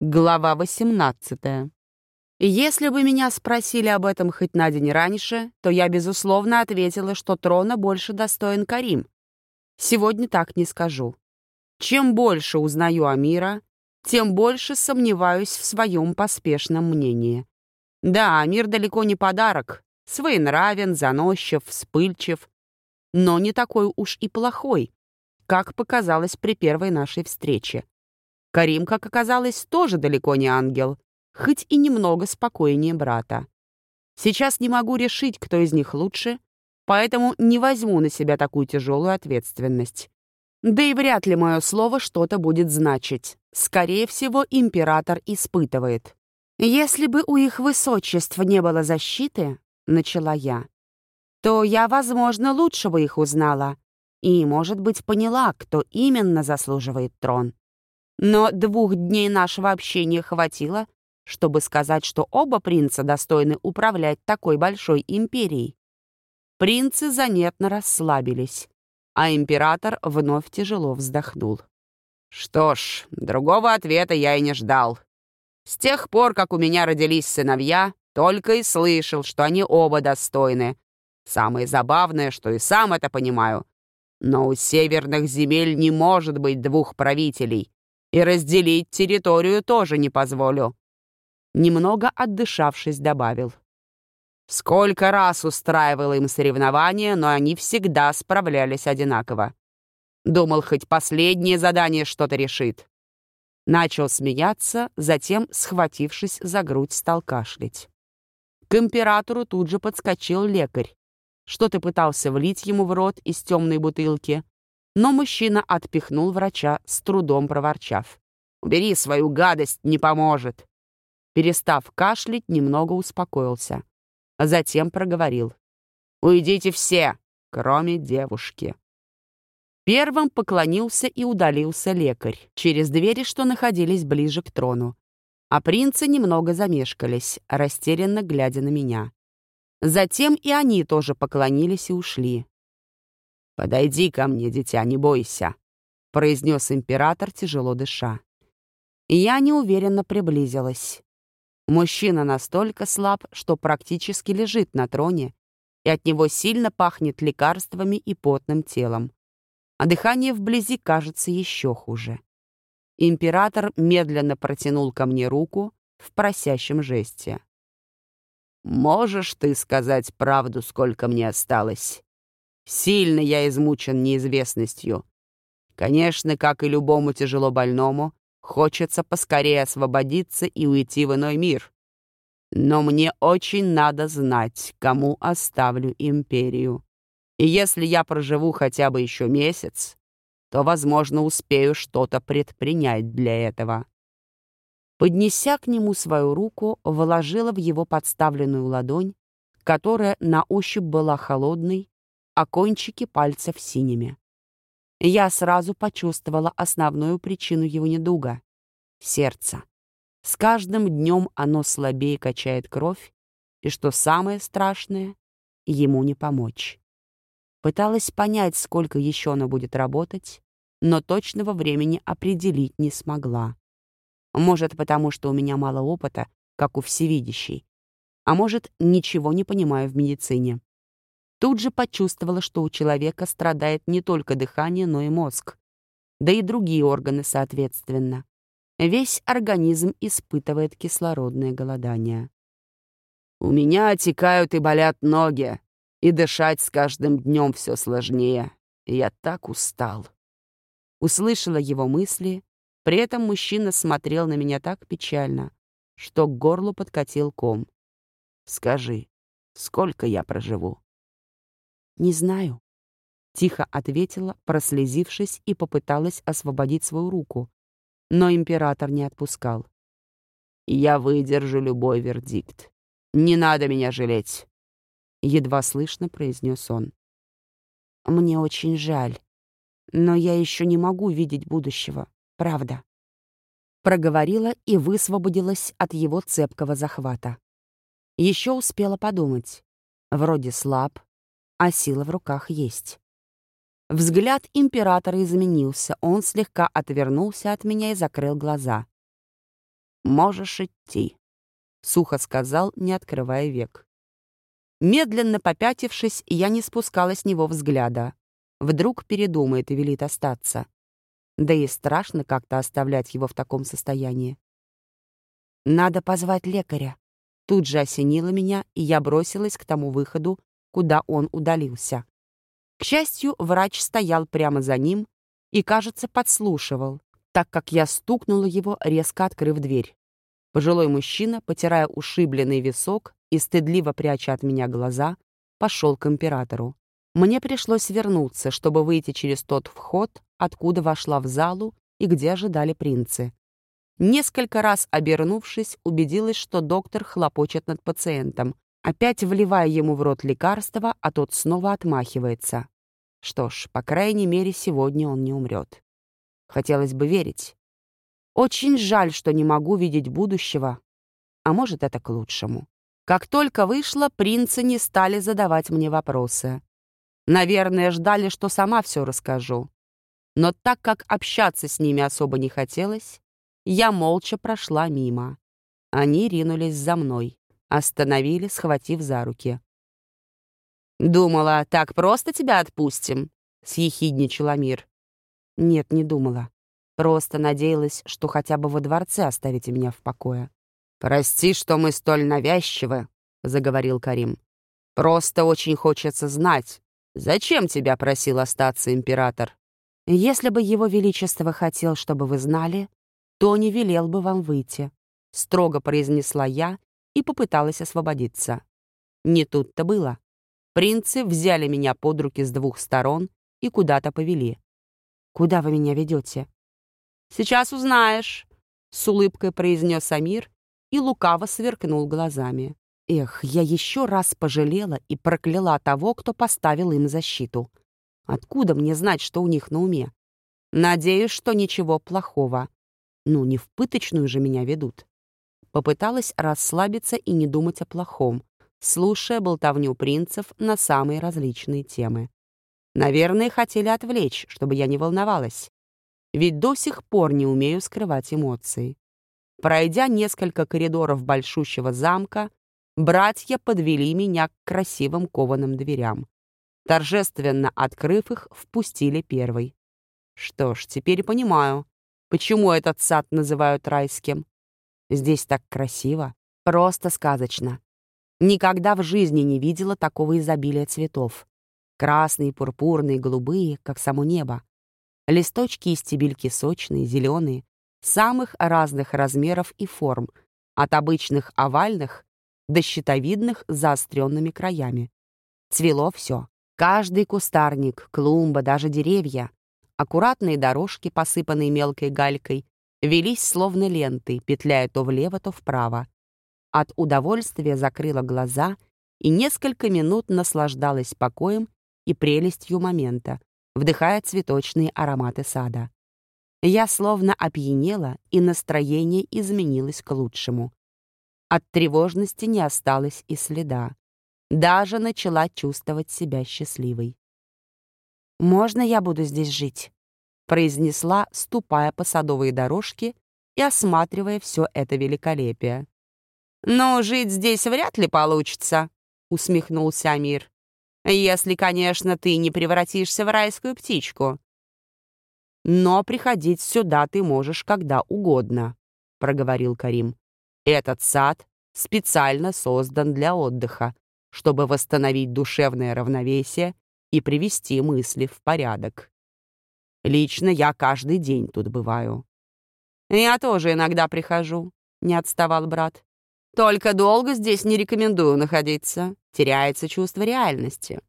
Глава 18. Если бы меня спросили об этом хоть на день раньше, то я, безусловно, ответила, что трона больше достоин Карим. Сегодня так не скажу. Чем больше узнаю о мира, тем больше сомневаюсь в своем поспешном мнении. Да, мир далеко не подарок, своенравен, заносчив, вспыльчив, но не такой уж и плохой, как показалось при первой нашей встрече. Карим, как оказалось, тоже далеко не ангел, хоть и немного спокойнее брата. Сейчас не могу решить, кто из них лучше, поэтому не возьму на себя такую тяжелую ответственность. Да и вряд ли мое слово что-то будет значить. Скорее всего, император испытывает. «Если бы у их высочеств не было защиты», — начала я, то я, возможно, лучше бы их узнала и, может быть, поняла, кто именно заслуживает трон. Но двух дней нашего общения хватило, чтобы сказать, что оба принца достойны управлять такой большой империей. Принцы заметно расслабились, а император вновь тяжело вздохнул. «Что ж, другого ответа я и не ждал. С тех пор, как у меня родились сыновья, только и слышал, что они оба достойны. Самое забавное, что и сам это понимаю. Но у северных земель не может быть двух правителей, и разделить территорию тоже не позволю». Немного отдышавшись, добавил. Сколько раз устраивал им соревнования, но они всегда справлялись одинаково. Думал, хоть последнее задание что-то решит. Начал смеяться, затем, схватившись за грудь, стал кашлять. К императору тут же подскочил лекарь. Что-то пытался влить ему в рот из темной бутылки, но мужчина отпихнул врача, с трудом проворчав. «Убери свою гадость, не поможет!» Перестав кашлять, немного успокоился. А затем проговорил. «Уйдите все, кроме девушки». Первым поклонился и удалился лекарь через двери, что находились ближе к трону. А принцы немного замешкались, растерянно глядя на меня. Затем и они тоже поклонились и ушли. «Подойди ко мне, дитя, не бойся», — произнес император, тяжело дыша. Я неуверенно приблизилась. Мужчина настолько слаб, что практически лежит на троне, и от него сильно пахнет лекарствами и потным телом. А дыхание вблизи кажется еще хуже. Император медленно протянул ко мне руку в просящем жесте. «Можешь ты сказать правду, сколько мне осталось?» Сильно я измучен неизвестностью. Конечно, как и любому тяжело больному, хочется поскорее освободиться и уйти в иной мир. Но мне очень надо знать, кому оставлю империю. И если я проживу хотя бы еще месяц, то, возможно, успею что-то предпринять для этого. Поднеся к нему свою руку, вложила в его подставленную ладонь, которая на ощупь была холодной а кончики пальцев синими. Я сразу почувствовала основную причину его недуга — сердце. С каждым днем оно слабее качает кровь, и, что самое страшное, ему не помочь. Пыталась понять, сколько еще оно будет работать, но точного времени определить не смогла. Может, потому что у меня мало опыта, как у всевидящей, а может, ничего не понимаю в медицине. Тут же почувствовала, что у человека страдает не только дыхание, но и мозг. Да и другие органы соответственно. Весь организм испытывает кислородное голодание. «У меня отекают и болят ноги, и дышать с каждым днем все сложнее. Я так устал». Услышала его мысли, при этом мужчина смотрел на меня так печально, что к горлу подкатил ком. «Скажи, сколько я проживу?» «Не знаю», — тихо ответила, прослезившись, и попыталась освободить свою руку. Но император не отпускал. «Я выдержу любой вердикт. Не надо меня жалеть», — едва слышно произнес он. «Мне очень жаль, но я еще не могу видеть будущего, правда». Проговорила и высвободилась от его цепкого захвата. Еще успела подумать. Вроде слаб, а сила в руках есть. Взгляд императора изменился, он слегка отвернулся от меня и закрыл глаза. можешь идти», — сухо сказал, не открывая век. Медленно попятившись, я не спускала с него взгляда. Вдруг передумает и велит остаться. Да и страшно как-то оставлять его в таком состоянии. «Надо позвать лекаря». Тут же осенило меня, и я бросилась к тому выходу, куда он удалился. К счастью, врач стоял прямо за ним и, кажется, подслушивал, так как я стукнула его, резко открыв дверь. Пожилой мужчина, потирая ушибленный висок и стыдливо пряча от меня глаза, пошел к императору. Мне пришлось вернуться, чтобы выйти через тот вход, откуда вошла в залу и где ожидали принцы. Несколько раз обернувшись, убедилась, что доктор хлопочет над пациентом, опять вливая ему в рот лекарство, а тот снова отмахивается. Что ж, по крайней мере, сегодня он не умрет. Хотелось бы верить. Очень жаль, что не могу видеть будущего, а может, это к лучшему. Как только вышла, принцы не стали задавать мне вопросы. Наверное, ждали, что сама все расскажу. Но так как общаться с ними особо не хотелось, я молча прошла мимо. Они ринулись за мной, остановили, схватив за руки. «Думала, так просто тебя отпустим?» — съехидничал Амир. «Нет, не думала. Просто надеялась, что хотя бы во дворце оставите меня в покое». «Прости, что мы столь навязчивы», — заговорил Карим. «Просто очень хочется знать, зачем тебя просил остаться император?» «Если бы его величество хотел, чтобы вы знали, то не велел бы вам выйти», — строго произнесла я и попыталась освободиться. Не тут-то было. Принцы взяли меня под руки с двух сторон и куда-то повели. «Куда вы меня ведете?» «Сейчас узнаешь», — с улыбкой произнес Амир и лукаво сверкнул глазами. Эх, я еще раз пожалела и прокляла того, кто поставил им защиту. Откуда мне знать, что у них на уме? Надеюсь, что ничего плохого. Ну, не в пыточную же меня ведут. Попыталась расслабиться и не думать о плохом, слушая болтовню принцев на самые различные темы. Наверное, хотели отвлечь, чтобы я не волновалась. Ведь до сих пор не умею скрывать эмоции. Пройдя несколько коридоров большущего замка, братья подвели меня к красивым кованым дверям. Торжественно открыв их, впустили первый. Что ж, теперь понимаю, Почему этот сад называют райским? Здесь так красиво, просто сказочно. Никогда в жизни не видела такого изобилия цветов. Красные, пурпурные, голубые, как само небо. Листочки и стебельки сочные, зеленые, самых разных размеров и форм, от обычных овальных до щитовидных с заостренными краями. Цвело все. Каждый кустарник, клумба, даже деревья Аккуратные дорожки, посыпанные мелкой галькой, велись словно ленты, петляя то влево, то вправо. От удовольствия закрыла глаза и несколько минут наслаждалась покоем и прелестью момента, вдыхая цветочные ароматы сада. Я словно опьянела, и настроение изменилось к лучшему. От тревожности не осталось и следа. Даже начала чувствовать себя счастливой. «Можно я буду здесь жить?» Произнесла, ступая по садовой дорожке и осматривая все это великолепие. «Но жить здесь вряд ли получится», — усмехнулся Амир. «Если, конечно, ты не превратишься в райскую птичку». «Но приходить сюда ты можешь когда угодно», — проговорил Карим. «Этот сад специально создан для отдыха, чтобы восстановить душевное равновесие и привести мысли в порядок. Лично я каждый день тут бываю». «Я тоже иногда прихожу», — не отставал брат. «Только долго здесь не рекомендую находиться. Теряется чувство реальности».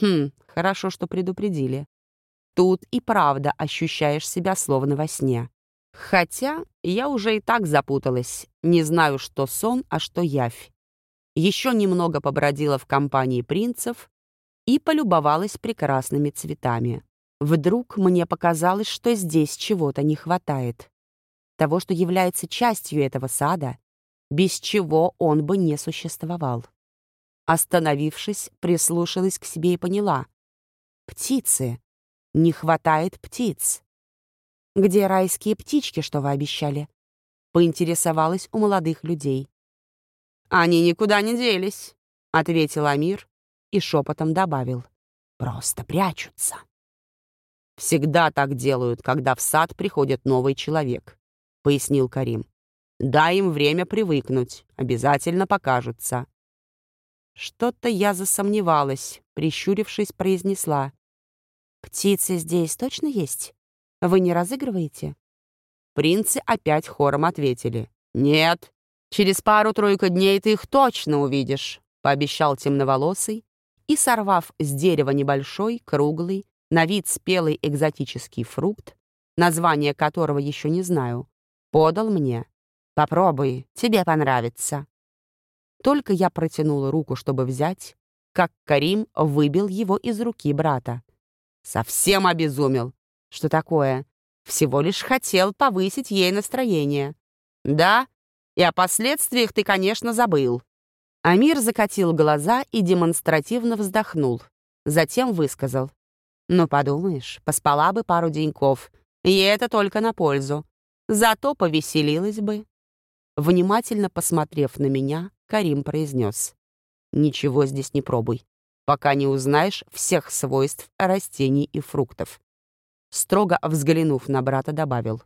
«Хм, хорошо, что предупредили. Тут и правда ощущаешь себя словно во сне. Хотя я уже и так запуталась, не знаю, что сон, а что явь. Еще немного побродила в компании принцев и полюбовалась прекрасными цветами. Вдруг мне показалось, что здесь чего-то не хватает. Того, что является частью этого сада, без чего он бы не существовал. Остановившись, прислушалась к себе и поняла. Птицы. Не хватает птиц. Где райские птички, что вы обещали? поинтересовалась у молодых людей. «Они никуда не делись», — ответил Амир и шепотом добавил. «Просто прячутся». «Всегда так делают, когда в сад приходит новый человек», — пояснил Карим. «Дай им время привыкнуть, обязательно покажутся». Что-то я засомневалась, прищурившись, произнесла. «Птицы здесь точно есть? Вы не разыгрываете?» Принцы опять хором ответили. «Нет, через пару-тройку дней ты их точно увидишь», — пообещал темноволосый и, сорвав с дерева небольшой, круглый, на вид спелый экзотический фрукт, название которого еще не знаю, подал мне. «Попробуй, тебе понравится». Только я протянула руку, чтобы взять, как Карим выбил его из руки брата. Совсем обезумел. Что такое? Всего лишь хотел повысить ей настроение. Да, и о последствиях ты, конечно, забыл. Амир закатил глаза и демонстративно вздохнул. Затем высказал. «Ну, подумаешь, поспала бы пару деньков, и это только на пользу. Зато повеселилась бы». Внимательно посмотрев на меня, Карим произнес. «Ничего здесь не пробуй, пока не узнаешь всех свойств растений и фруктов». Строго взглянув на брата, добавил.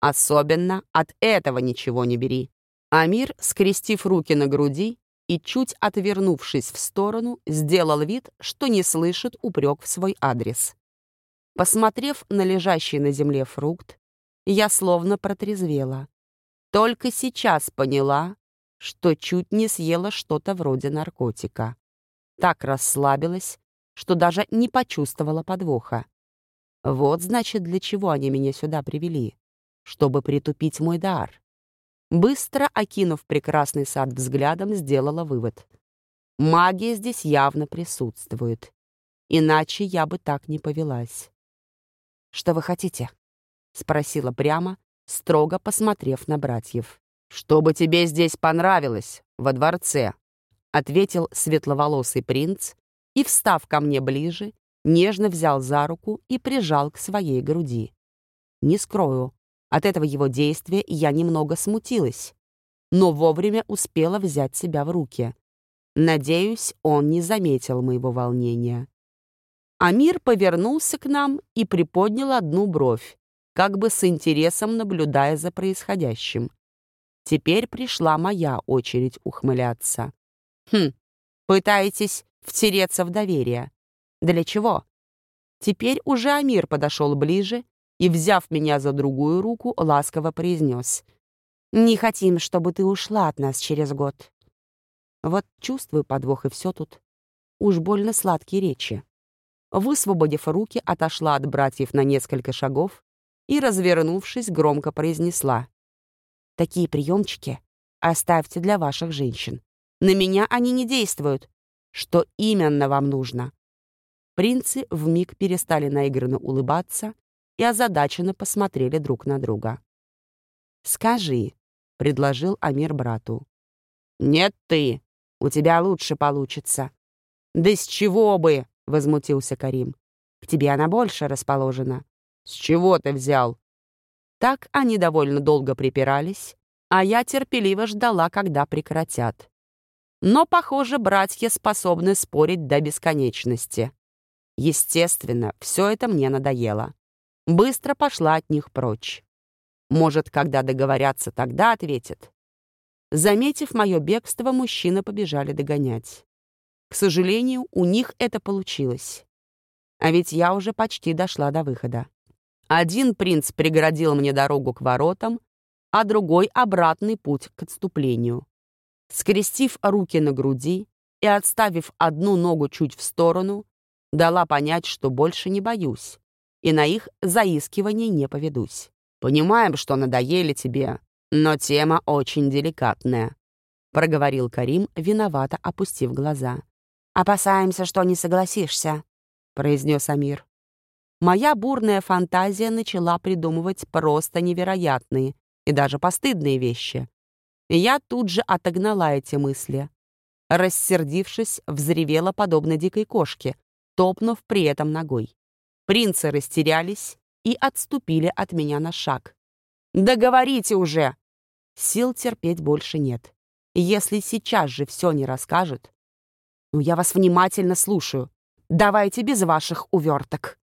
«Особенно от этого ничего не бери». Амир, скрестив руки на груди, и, чуть отвернувшись в сторону, сделал вид, что не слышит упрек в свой адрес. Посмотрев на лежащий на земле фрукт, я словно протрезвела. Только сейчас поняла, что чуть не съела что-то вроде наркотика. Так расслабилась, что даже не почувствовала подвоха. Вот, значит, для чего они меня сюда привели. Чтобы притупить мой дар. Быстро окинув прекрасный сад взглядом, сделала вывод. Магия здесь явно присутствует. Иначе я бы так не повелась. «Что вы хотите?» — спросила прямо, строго посмотрев на братьев. «Чтобы тебе здесь понравилось, во дворце», — ответил светловолосый принц и, встав ко мне ближе, нежно взял за руку и прижал к своей груди. Не скрою, от этого его действия я немного смутилась, но вовремя успела взять себя в руки. Надеюсь, он не заметил моего волнения. Амир повернулся к нам и приподнял одну бровь, как бы с интересом наблюдая за происходящим. Теперь пришла моя очередь ухмыляться. «Хм, пытаетесь втереться в доверие. Для чего?» Теперь уже Амир подошел ближе и, взяв меня за другую руку, ласково произнес. «Не хотим, чтобы ты ушла от нас через год». Вот чувствую подвох, и все тут. Уж больно сладкие речи. Высвободив руки, отошла от братьев на несколько шагов и, развернувшись, громко произнесла. «Такие приемчики оставьте для ваших женщин. На меня они не действуют. Что именно вам нужно?» Принцы вмиг перестали наигранно улыбаться и озадаченно посмотрели друг на друга. «Скажи», — предложил Амир брату. «Нет ты, у тебя лучше получится». «Да с чего бы?» — возмутился Карим. «К тебе она больше расположена». «С чего ты взял?» Так они довольно долго припирались, а я терпеливо ждала, когда прекратят. Но, похоже, братья способны спорить до бесконечности. Естественно, все это мне надоело быстро пошла от них прочь. Может, когда договорятся, тогда ответит. Заметив мое бегство, мужчины побежали догонять. К сожалению, у них это получилось. А ведь я уже почти дошла до выхода. Один принц преградил мне дорогу к воротам, а другой — обратный путь к отступлению. Скрестив руки на груди и отставив одну ногу чуть в сторону, дала понять, что больше не боюсь, и на их заискивание не поведусь. Понимаем, что надоели тебе, но тема очень деликатная», — проговорил Карим, виновато опустив глаза. «Опасаемся, что не согласишься», — произнес Амир. Моя бурная фантазия начала придумывать просто невероятные и даже постыдные вещи. Я тут же отогнала эти мысли. Рассердившись, взревела подобно дикой кошке, топнув при этом ногой. Принцы растерялись и отступили от меня на шаг. «Да говорите уже!» Сил терпеть больше нет. Если сейчас же все не расскажет... Ну, я вас внимательно слушаю. Давайте без ваших уверток.